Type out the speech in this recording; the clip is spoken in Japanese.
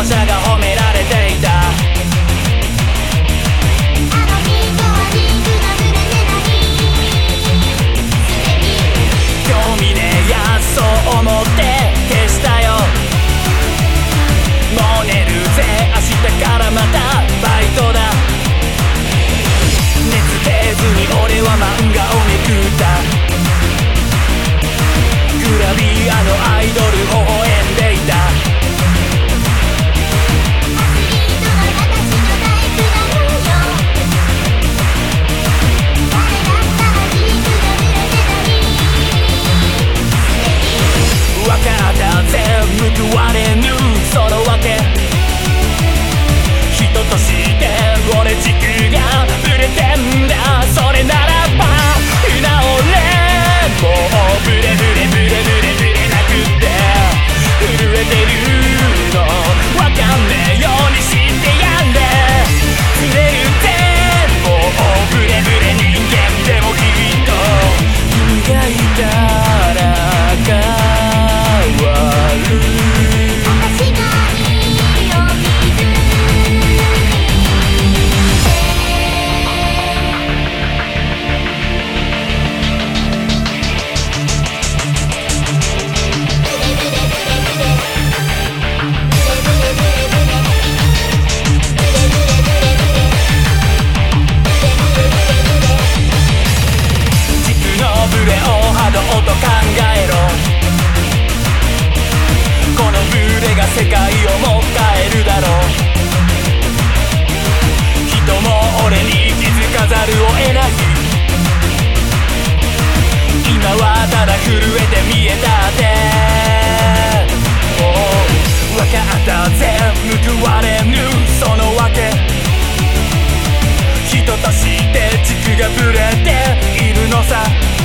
もしゃが褒められ震えて見えたって。もう分かったぜ報われぬそのわけ。人として軸がぶれているのさ。